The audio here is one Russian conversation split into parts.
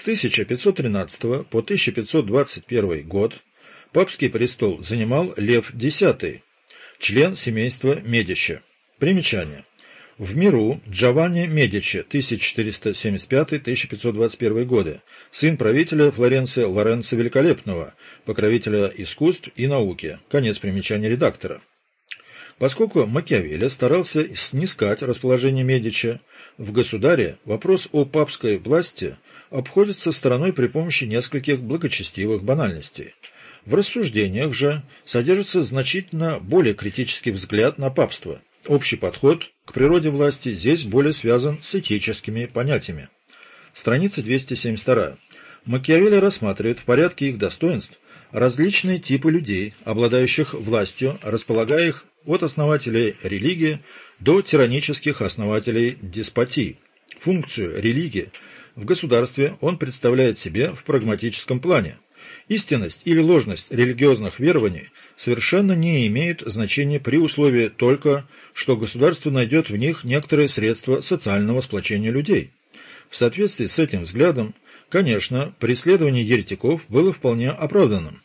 С 1513 по 1521 год папский престол занимал Лев X, член семейства Медичи. Примечание. В миру Джованни Медичи, 1475-1521 годы, сын правителя Флоренции Лоренцо Великолепного, покровителя искусств и науки. Конец примечания редактора. Поскольку Макиавелли старался снискать расположение Медичи, в государе вопрос о папской власти обходится стороной при помощи нескольких благочестивых банальностей. В рассуждениях же содержится значительно более критический взгляд на папство. Общий подход к природе власти здесь более связан с этическими понятиями. Страница 272. Макиавелли рассматривает в порядке их достоинств различные типы людей, обладающих властью, располагая их от основателей религии до тиранических основателей деспотии. Функцию религии в государстве он представляет себе в прагматическом плане. Истинность или ложность религиозных верований совершенно не имеют значения при условии только, что государство найдет в них некоторые средства социального сплочения людей. В соответствии с этим взглядом, конечно, преследование еретиков было вполне оправданным.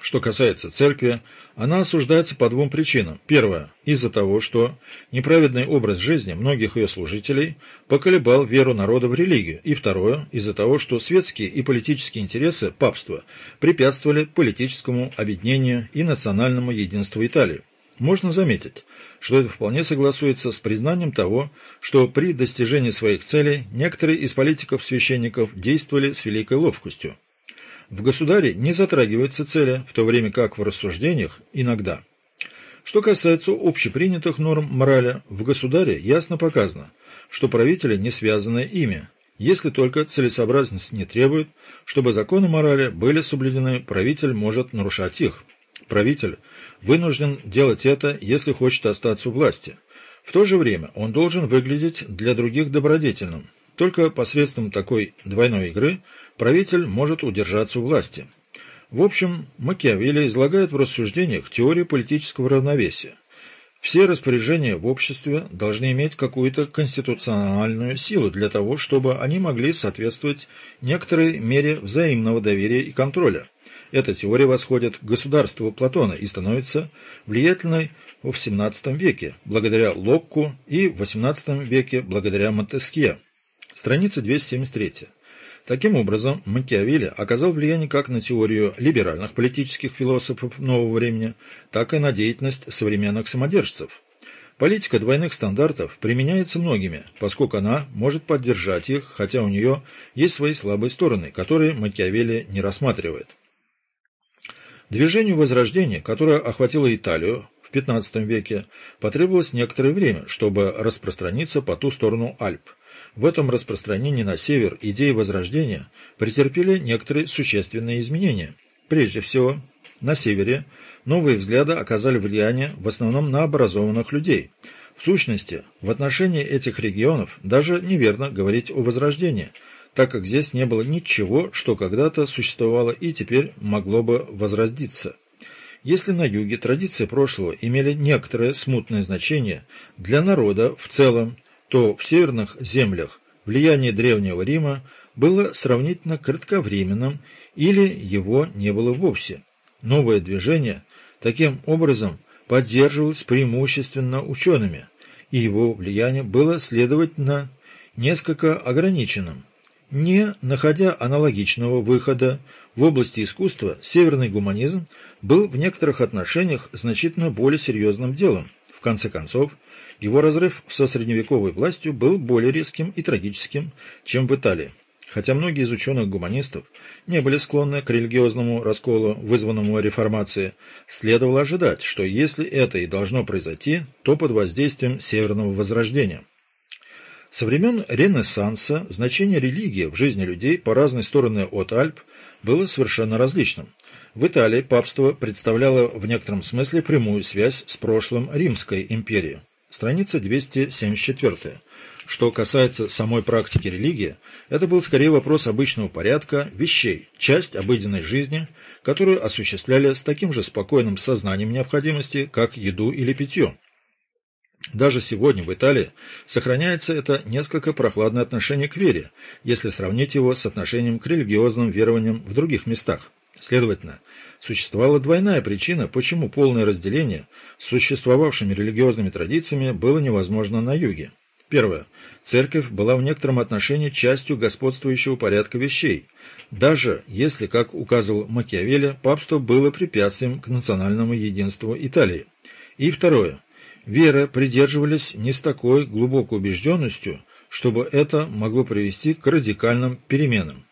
Что касается церкви, она осуждается по двум причинам. Первое – из-за того, что неправедный образ жизни многих ее служителей поколебал веру народа в религию. И второе – из-за того, что светские и политические интересы папства препятствовали политическому объединению и национальному единству Италии. Можно заметить, что это вполне согласуется с признанием того, что при достижении своих целей некоторые из политиков-священников действовали с великой ловкостью. В государе не затрагиваются цели, в то время как в рассуждениях иногда. Что касается общепринятых норм морали, в государе ясно показано, что правители не связаны ими, если только целесообразность не требует, чтобы законы морали были соблюдены, правитель может нарушать их. Правитель вынужден делать это, если хочет остаться у власти. В то же время он должен выглядеть для других добродетельным. Только посредством такой двойной игры правитель может удержаться у власти. В общем, Макиавелли излагает в рассуждениях теорию политического равновесия. Все распоряжения в обществе должны иметь какую-то конституциональную силу для того, чтобы они могли соответствовать некоторой мере взаимного доверия и контроля. Эта теория восходит к государству Платона и становится влиятельной в XVII веке благодаря Локку и в XVIII веке благодаря Монтескье. Страница 273. Таким образом, Макиавелли оказал влияние как на теорию либеральных политических философов нового времени, так и на деятельность современных самодержцев. Политика двойных стандартов применяется многими, поскольку она может поддержать их, хотя у нее есть свои слабые стороны, которые Макиавелли не рассматривает. Движению Возрождения, которое охватило Италию в XV веке, потребовалось некоторое время, чтобы распространиться по ту сторону Альп – в этом распространении на север идеи Возрождения претерпели некоторые существенные изменения. Прежде всего, на севере новые взгляды оказали влияние в основном на образованных людей. В сущности, в отношении этих регионов даже неверно говорить о Возрождении, так как здесь не было ничего, что когда-то существовало и теперь могло бы возродиться. Если на юге традиции прошлого имели некоторое смутное значение, для народа в целом то в северных землях влияние Древнего Рима было сравнительно кратковременным или его не было вовсе. Новое движение таким образом поддерживалось преимущественно учеными, и его влияние было, следовательно, несколько ограниченным. Не находя аналогичного выхода в области искусства, северный гуманизм был в некоторых отношениях значительно более серьезным делом. В конце концов, его разрыв со средневековой властью был более резким и трагическим, чем в Италии. Хотя многие из ученых-гуманистов не были склонны к религиозному расколу, вызванному реформацией, следовало ожидать, что если это и должно произойти, то под воздействием Северного Возрождения. Со времен Ренессанса значение религии в жизни людей по разные стороны от Альп было совершенно различным. В Италии папство представляло в некотором смысле прямую связь с прошлым Римской империи. Страница 274. Что касается самой практики религии, это был скорее вопрос обычного порядка вещей, часть обыденной жизни, которую осуществляли с таким же спокойным сознанием необходимости, как еду или питье. Даже сегодня в Италии сохраняется это несколько прохладное отношение к вере, если сравнить его с отношением к религиозным верованиям в других местах. Следовательно, существовала двойная причина, почему полное разделение с существовавшими религиозными традициями было невозможно на юге. Первое. Церковь была в некотором отношении частью господствующего порядка вещей, даже если, как указывал Макиавелли, папство было препятствием к национальному единству Италии. И второе. Вера придерживались не с такой глубокой убежденностью, чтобы это могло привести к радикальным переменам.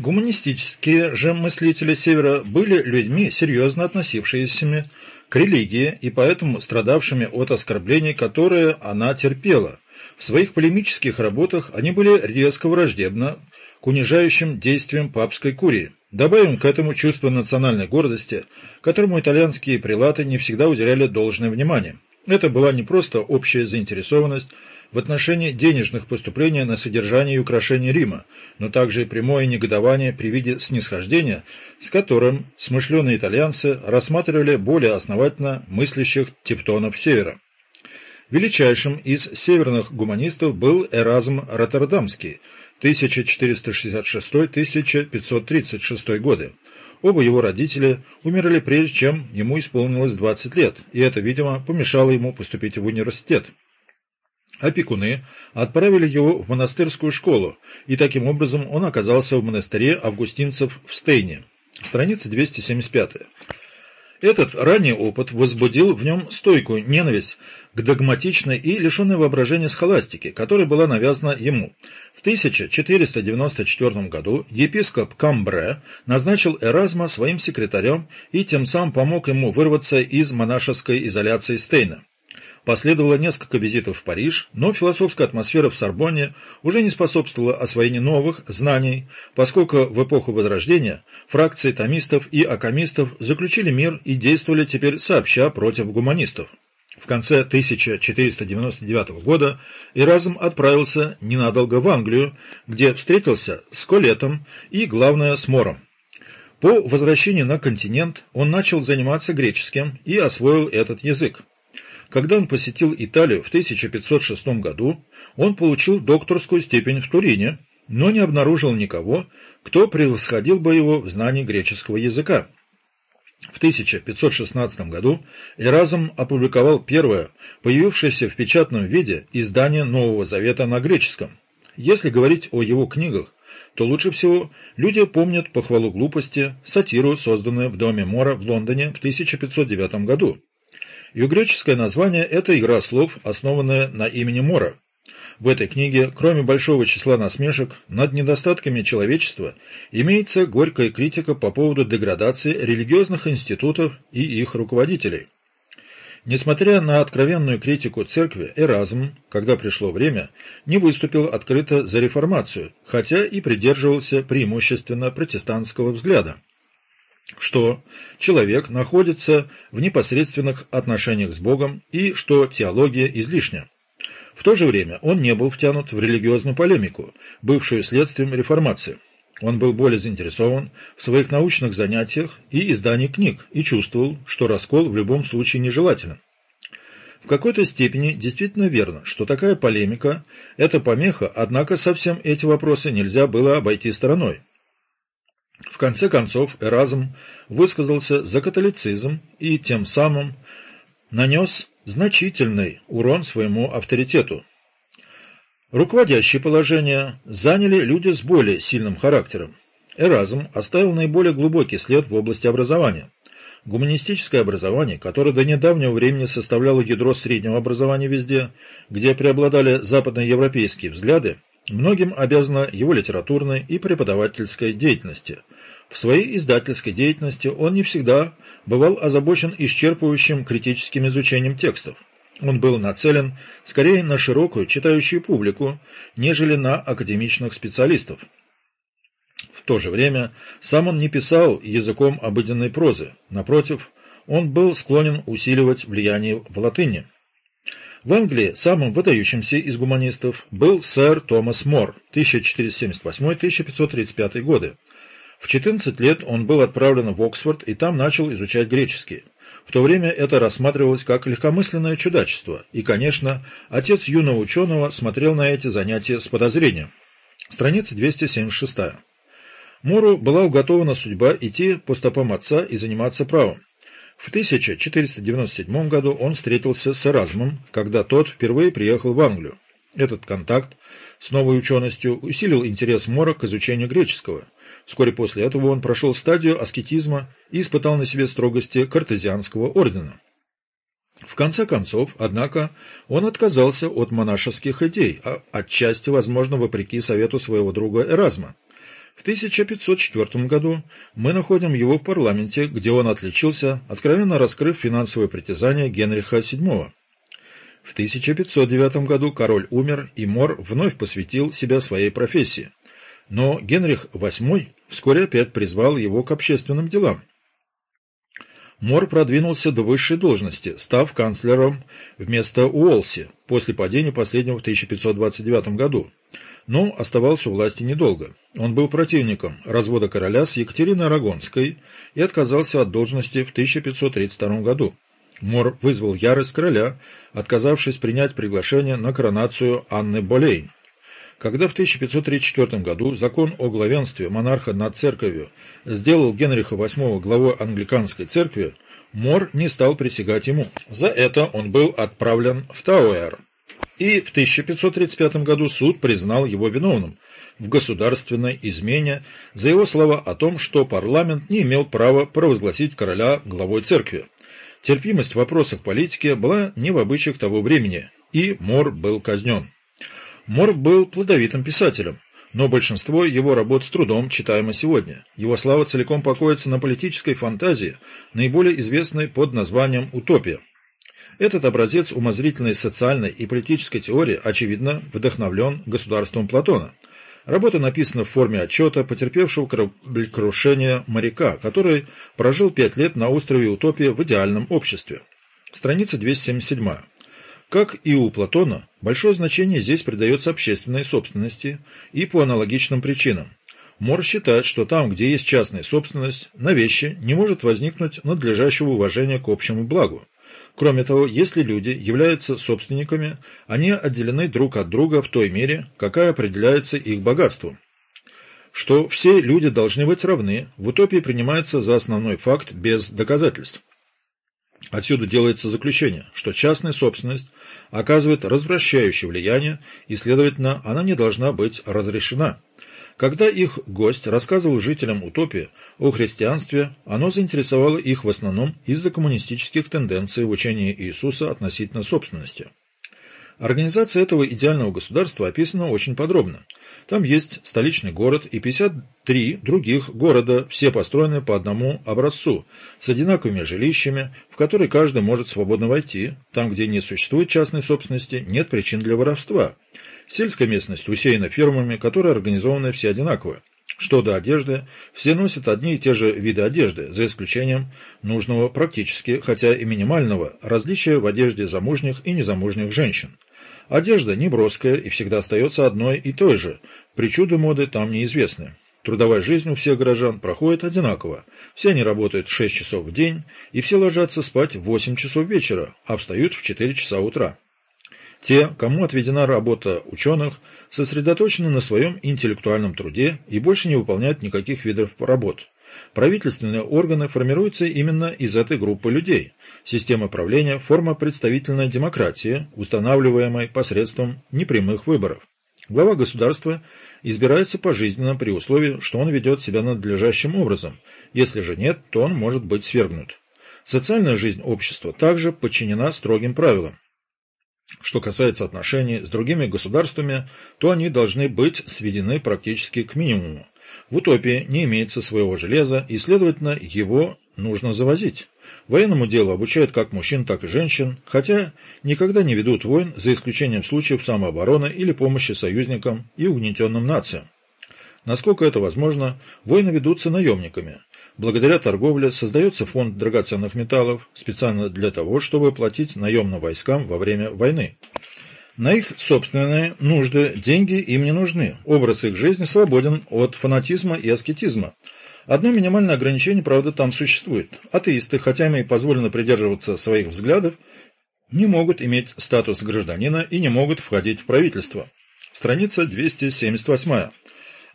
Гуманистические же мыслители Севера были людьми, серьезно относившимися к религии и поэтому страдавшими от оскорблений, которые она терпела. В своих полемических работах они были резко враждебны к унижающим действиям папской курии. Добавим к этому чувство национальной гордости, которому итальянские прилаты не всегда уделяли должное внимание. Это была не просто общая заинтересованность в отношении денежных поступлений на содержание и украшение Рима, но также и прямое негодование при виде снисхождения, с которым смышленые итальянцы рассматривали более основательно мыслящих тептонов Севера. Величайшим из северных гуманистов был Эразм Роттердамский 1466-1536 годы. Оба его родителя умерли прежде, чем ему исполнилось 20 лет, и это, видимо, помешало ему поступить в университет. Опекуны отправили его в монастырскую школу, и таким образом он оказался в монастыре августинцев в Стейне. Страница 275. Этот ранний опыт возбудил в нем стойкую ненависть к догматичной и лишенной воображения схоластике, которая была навязана ему. В 1494 году епископ Камбре назначил Эразма своим секретарем и тем самым помог ему вырваться из монашеской изоляции Стейна. Последовало несколько визитов в Париж, но философская атмосфера в Сорбонне уже не способствовала освоению новых знаний, поскольку в эпоху Возрождения фракции томистов и акамистов заключили мир и действовали теперь сообща против гуманистов. В конце 1499 года Эразм отправился ненадолго в Англию, где встретился с Колетом и, главное, с Мором. По возвращении на континент он начал заниматься греческим и освоил этот язык. Когда он посетил Италию в 1506 году, он получил докторскую степень в Турине, но не обнаружил никого, кто превосходил бы его в знании греческого языка. В 1516 году Эразм опубликовал первое, появившееся в печатном виде, издание Нового Завета на греческом. Если говорить о его книгах, то лучше всего люди помнят похвалу глупости, сатиру, созданную в Доме Мора в Лондоне в 1509 году. Ее греческое название – это игра слов, основанная на имени Мора. В этой книге, кроме большого числа насмешек над недостатками человечества, имеется горькая критика по поводу деградации религиозных институтов и их руководителей. Несмотря на откровенную критику церкви, Эразм, когда пришло время, не выступил открыто за реформацию, хотя и придерживался преимущественно протестантского взгляда что человек находится в непосредственных отношениях с Богом и что теология излишня. В то же время он не был втянут в религиозную полемику, бывшую следствием реформации. Он был более заинтересован в своих научных занятиях и издании книг и чувствовал, что раскол в любом случае нежелателен. В какой-то степени действительно верно, что такая полемика – это помеха, однако совсем эти вопросы нельзя было обойти стороной. Конце концов, Эразм высказался за католицизм и тем самым нанес значительный урон своему авторитету. Руководящее положение заняли люди с более сильным характером. Эразм оставил наиболее глубокий след в области образования. Гуманистическое образование, которое до недавнего времени составляло ядро среднего образования везде, где преобладали западноевропейские взгляды, многим обязано его литературной и преподавательской деятельности – в своей издательской деятельности он не всегда бывал озабочен исчерпывающим критическим изучением текстов. Он был нацелен скорее на широкую читающую публику, нежели на академичных специалистов. В то же время сам он не писал языком обыденной прозы. Напротив, он был склонен усиливать влияние в латыни. В Англии самым выдающимся из гуманистов был сэр Томас Мор 1478-1535 годы. В 14 лет он был отправлен в Оксфорд и там начал изучать греческий. В то время это рассматривалось как легкомысленное чудачество, и, конечно, отец юного ученого смотрел на эти занятия с подозрением. Страница 276. Мору была уготована судьба идти по стопам отца и заниматься правом. В 1497 году он встретился с Эразмом, когда тот впервые приехал в Англию. Этот контакт с новой ученостью усилил интерес Мора к изучению греческого. Вскоре после этого он прошел стадию аскетизма и испытал на себе строгости картезианского ордена. В конце концов, однако, он отказался от монашеских идей, а отчасти, возможно, вопреки совету своего друга Эразма. В 1504 году мы находим его в парламенте, где он отличился, откровенно раскрыв финансовые притязания Генриха VII. В 1509 году король умер, и Мор вновь посвятил себя своей профессии. Но Генрих VIII вскоре опять призвал его к общественным делам. Мор продвинулся до высшей должности, став канцлером вместо Уолси после падения последнего в 1529 году. Но оставался у власти недолго. Он был противником развода короля с Екатериной Арагонской и отказался от должности в 1532 году. Мор вызвал ярость короля, отказавшись принять приглашение на коронацию Анны Болейн. Когда в 1534 году закон о главенстве монарха над церковью сделал Генриха VIII главой англиканской церкви, Мор не стал присягать ему. За это он был отправлен в Тауэр. И в 1535 году суд признал его виновным в государственной измене за его слова о том, что парламент не имел права провозгласить короля главой церкви. Терпимость в вопросах политики была не в обычаях того времени, и Мор был казнен. Мор был плодовитым писателем, но большинство его работ с трудом читаемо сегодня. Его слава целиком покоится на политической фантазии, наиболее известной под названием «Утопия». Этот образец умозрительной социальной и политической теории, очевидно, вдохновлен государством Платона. Работа написана в форме отчета потерпевшего кораблекрушение моряка, который прожил пять лет на острове Утопия в идеальном обществе. Страница 277. Как и у Платона, большое значение здесь придается общественной собственности и по аналогичным причинам. Мор считает, что там, где есть частная собственность, на вещи не может возникнуть надлежащего уважения к общему благу. Кроме того, если люди являются собственниками, они отделены друг от друга в той мере, какая определяется их богатством. Что все люди должны быть равны, в утопии принимается за основной факт без доказательств. Отсюда делается заключение, что частная собственность оказывает развращающее влияние, и, следовательно, она не должна быть разрешена. Когда их гость рассказывал жителям утопии о христианстве, оно заинтересовало их в основном из-за коммунистических тенденций в учении Иисуса относительно собственности. Организация этого идеального государства описана очень подробно. Там есть столичный город и 53 других города, все построены по одному образцу, с одинаковыми жилищами, в которые каждый может свободно войти. Там, где не существует частной собственности, нет причин для воровства. Сельская местность усеяна фермами, которые организованы все одинаково. Что до одежды, все носят одни и те же виды одежды, за исключением нужного практически, хотя и минимального, различия в одежде замужних и незамужних женщин. Одежда не броская и всегда остается одной и той же. Причуды моды там неизвестны. Трудовая жизнь у всех горожан проходит одинаково. Все они работают 6 часов в день, и все ложатся спать в 8 часов вечера, а встают в 4 часа утра. Те, кому отведена работа ученых, сосредоточены на своем интеллектуальном труде и больше не выполняют никаких видов работ. Правительственные органы формируются именно из этой группы людей. Система правления – форма представительной демократии, устанавливаемой посредством непрямых выборов. Глава государства избирается пожизненно при условии, что он ведет себя надлежащим образом. Если же нет, то он может быть свергнут. Социальная жизнь общества также подчинена строгим правилам. Что касается отношений с другими государствами, то они должны быть сведены практически к минимуму. В утопии не имеется своего железа, и, следовательно, его нужно завозить. Военному делу обучают как мужчин, так и женщин, хотя никогда не ведут войн, за исключением случаев самообороны или помощи союзникам и угнетенным нациям. Насколько это возможно, войны ведутся наемниками. Благодаря торговле создается фонд драгоценных металлов специально для того, чтобы платить наемным войскам во время войны. На их собственные нужды деньги им не нужны. Образ их жизни свободен от фанатизма и аскетизма. Одно минимальное ограничение, правда, там существует. Атеисты, хотя им и позволено придерживаться своих взглядов, не могут иметь статус гражданина и не могут входить в правительство. Страница 278.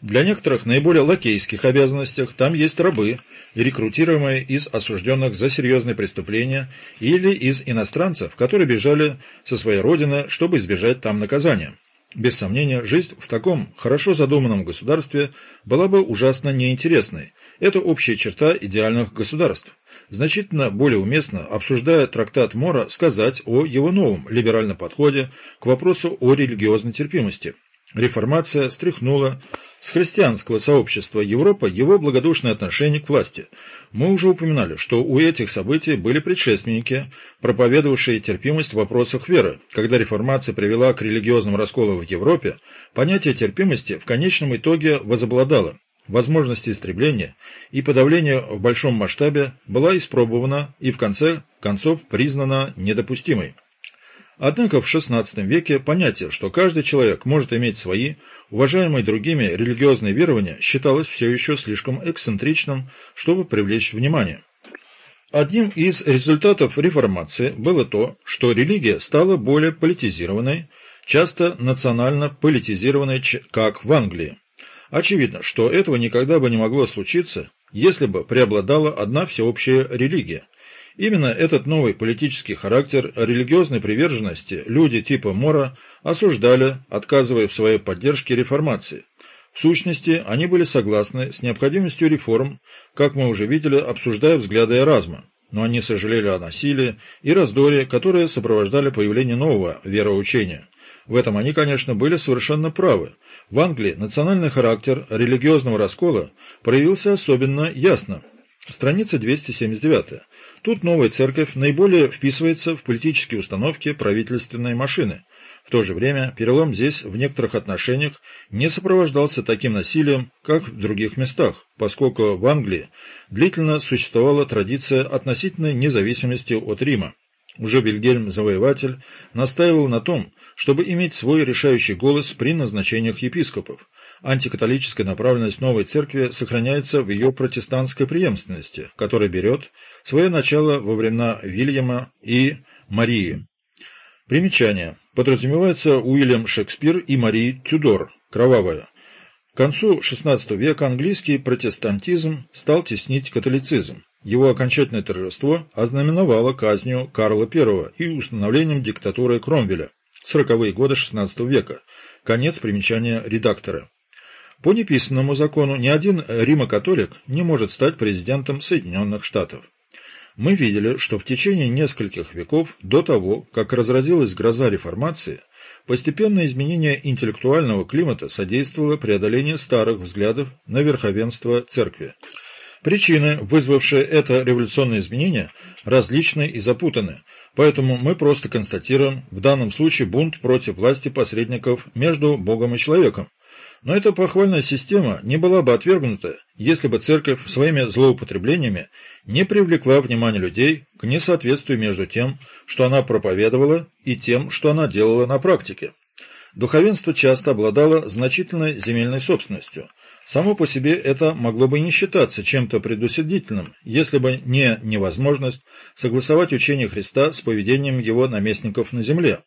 Для некоторых наиболее лакейских обязанностях там есть рабы, рекрутируемые из осужденных за серьезные преступления или из иностранцев, которые бежали со своей родины, чтобы избежать там наказания. Без сомнения, жизнь в таком хорошо задуманном государстве была бы ужасно неинтересной, это общая черта идеальных государств. Значительно более уместно, обсуждая трактат Мора, сказать о его новом либеральном подходе к вопросу о религиозной терпимости. Реформация стряхнула с христианского сообщества Европы его благодушное отношение к власти. Мы уже упоминали, что у этих событий были предшественники, проповедовавшие терпимость в вопросах веры. Когда реформация привела к религиозному расколу в Европе, понятие терпимости в конечном итоге возобладало возможность истребления и подавления в большом масштабе была испробована и в конце концов признана недопустимой. Однако в XVI веке понятие, что каждый человек может иметь свои, уважаемые другими религиозные верования, считалось все еще слишком эксцентричным, чтобы привлечь внимание. Одним из результатов реформации было то, что религия стала более политизированной, часто национально политизированной, как в Англии. Очевидно, что этого никогда бы не могло случиться, если бы преобладала одна всеобщая религия. Именно этот новый политический характер религиозной приверженности люди типа Мора осуждали, отказывая в своей поддержке реформации. В сущности, они были согласны с необходимостью реформ, как мы уже видели, обсуждая взгляды Эразма, но они сожалели о насилии и раздоре, которые сопровождали появление нового вероучения. В этом они, конечно, были совершенно правы. В Англии национальный характер религиозного раскола проявился особенно ясно. Страница 279. Тут новая церковь наиболее вписывается в политические установки правительственной машины. В то же время перелом здесь в некоторых отношениях не сопровождался таким насилием, как в других местах, поскольку в Англии длительно существовала традиция относительной независимости от Рима. Уже Вильгельм Завоеватель настаивал на том, чтобы иметь свой решающий голос при назначениях епископов. Антикатолическая направленность новой церкви сохраняется в ее протестантской преемственности, которая берет свое начало во времена Вильяма и Марии. Примечание. Подразумевается Уильям Шекспир и Мария Тюдор, кровавая. К концу XVI века английский протестантизм стал теснить католицизм. Его окончательное торжество ознаменовало казнью Карла I и установлением диктатуры Кромвеля сороковые годы XVI века. Конец примечания редактора. По неписанному закону ни один римокатолик не может стать президентом Соединенных Штатов. Мы видели, что в течение нескольких веков до того, как разразилась гроза реформации, постепенное изменение интеллектуального климата содействовало преодолению старых взглядов на верховенство церкви. Причины, вызвавшие это революционное изменение, различны и запутаны, поэтому мы просто констатируем в данном случае бунт против власти посредников между Богом и человеком. Но эта похвальная система не была бы отвергнута, если бы церковь своими злоупотреблениями не привлекла внимание людей к несоответствию между тем, что она проповедовала, и тем, что она делала на практике. Духовенство часто обладало значительной земельной собственностью – Само по себе это могло бы не считаться чем-то предусудительным, если бы не невозможность согласовать учение Христа с поведением его наместников на земле.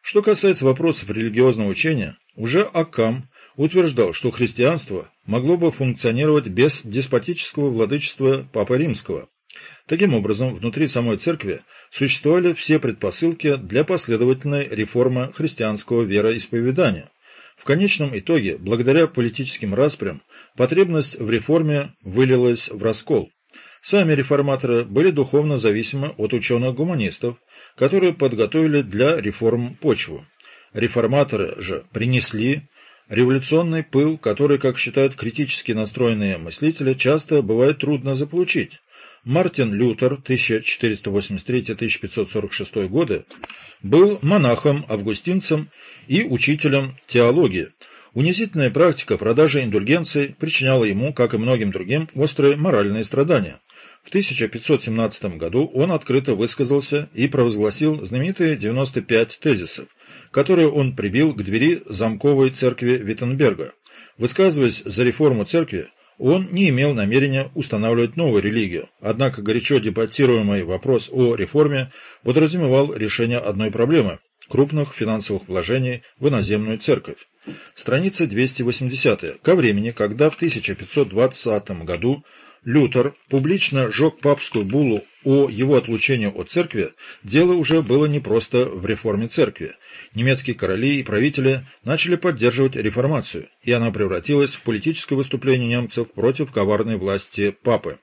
Что касается вопросов религиозного учения, уже Акам утверждал, что христианство могло бы функционировать без деспотического владычества Папы Римского. Таким образом, внутри самой церкви существовали все предпосылки для последовательной реформы христианского вероисповедания. В конечном итоге, благодаря политическим распрям, потребность в реформе вылилась в раскол. Сами реформаторы были духовно зависимы от ученых-гуманистов, которые подготовили для реформ почву. Реформаторы же принесли революционный пыл, который, как считают критически настроенные мыслители, часто бывает трудно заполучить. Мартин Лютер 1483-1546 годы был монахом, августинцем и учителем теологии. Унизительная практика продажи индульгенций причиняла ему, как и многим другим, острые моральные страдания. В 1517 году он открыто высказался и провозгласил знаменитые 95 тезисов, которые он прибил к двери замковой церкви Виттенберга. Высказываясь за реформу церкви, Он не имел намерения устанавливать новую религию, однако горячо дебатируемый вопрос о реформе подразумевал решение одной проблемы – крупных финансовых вложений в иноземную церковь. Страница 280. Ко времени, когда в 1520 году Лютер публично сжег папскую буллу о его отлучении от церкви, дело уже было не просто в реформе церкви. Немецкие короли и правители начали поддерживать реформацию, и она превратилась в политическое выступление немцев против коварной власти папы.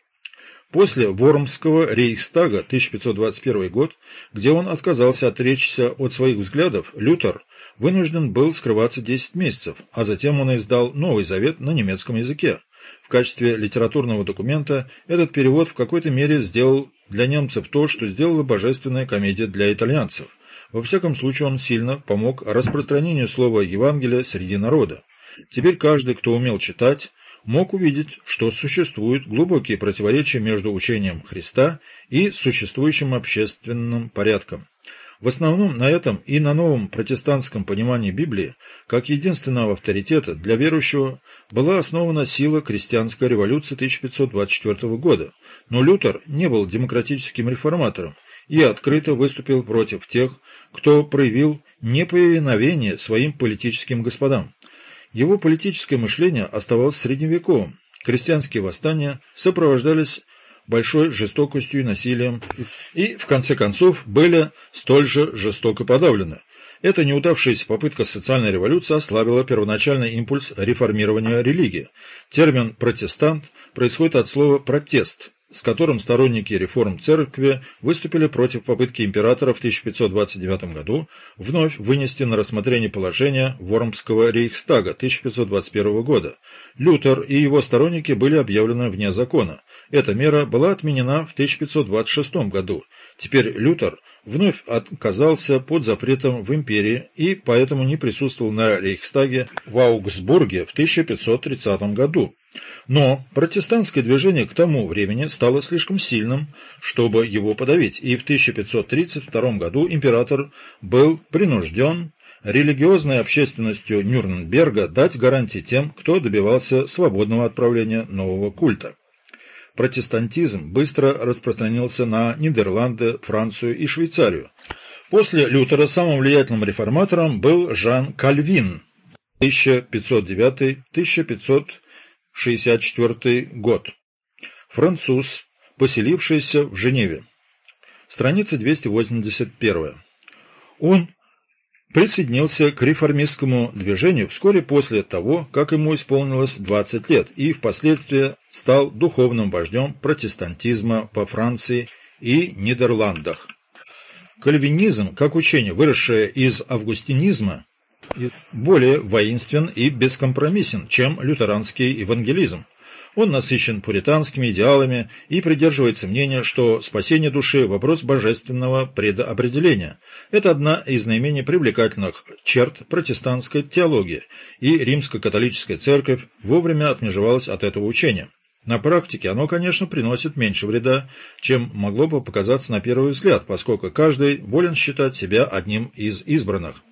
После Вормского рейхстага 1521 год, где он отказался отречься от своих взглядов, Лютер вынужден был скрываться 10 месяцев, а затем он издал Новый Завет на немецком языке. В качестве литературного документа этот перевод в какой-то мере сделал для немцев то, что сделала божественная комедия для итальянцев. Во всяком случае, он сильно помог распространению слова Евангелия среди народа. Теперь каждый, кто умел читать, мог увидеть, что существуют глубокие противоречия между учением Христа и существующим общественным порядком. В основном на этом и на новом протестантском понимании Библии, как единственного авторитета для верующего, была основана сила крестьянской революции 1524 года, но Лютер не был демократическим реформатором и открыто выступил против тех, кто проявил неповиновение своим политическим господам. Его политическое мышление оставалось средневековым. Крестьянские восстания сопровождались большой жестокостью и насилием, и, в конце концов, были столь же жестоко подавлены. Эта неудавшаяся попытка социальной революции ослабила первоначальный импульс реформирования религии. Термин «протестант» происходит от слова «протест», с которым сторонники реформ церкви выступили против попытки императора в 1529 году вновь вынести на рассмотрение положение Вормского рейхстага 1521 года. Лютер и его сторонники были объявлены вне закона. Эта мера была отменена в 1526 году. Теперь Лютер вновь оказался под запретом в империи и поэтому не присутствовал на Рейхстаге в Аугсбурге в 1530 году. Но протестантское движение к тому времени стало слишком сильным, чтобы его подавить, и в 1532 году император был принужден религиозной общественностью Нюрнберга дать гарантии тем, кто добивался свободного отправления нового культа. Протестантизм быстро распространился на Нидерланды, Францию и Швейцарию. После Лютера самым влиятельным реформатором был Жан Кальвин 1509-1500 1964 год. Француз, поселившийся в Женеве. Страница 281. Он присоединился к реформистскому движению вскоре после того, как ему исполнилось 20 лет, и впоследствии стал духовным вождем протестантизма по Франции и Нидерландах. Кальвинизм, как учение, выросшее из августинизма, более воинствен и бескомпромиссен, чем лютеранский евангелизм. Он насыщен пуританскими идеалами и придерживается мнения, что спасение души – вопрос божественного предопределения. Это одна из наименее привлекательных черт протестантской теологии, и римско-католическая церковь вовремя отмежевалась от этого учения. На практике оно, конечно, приносит меньше вреда, чем могло бы показаться на первый взгляд, поскольку каждый волен считать себя одним из избранных.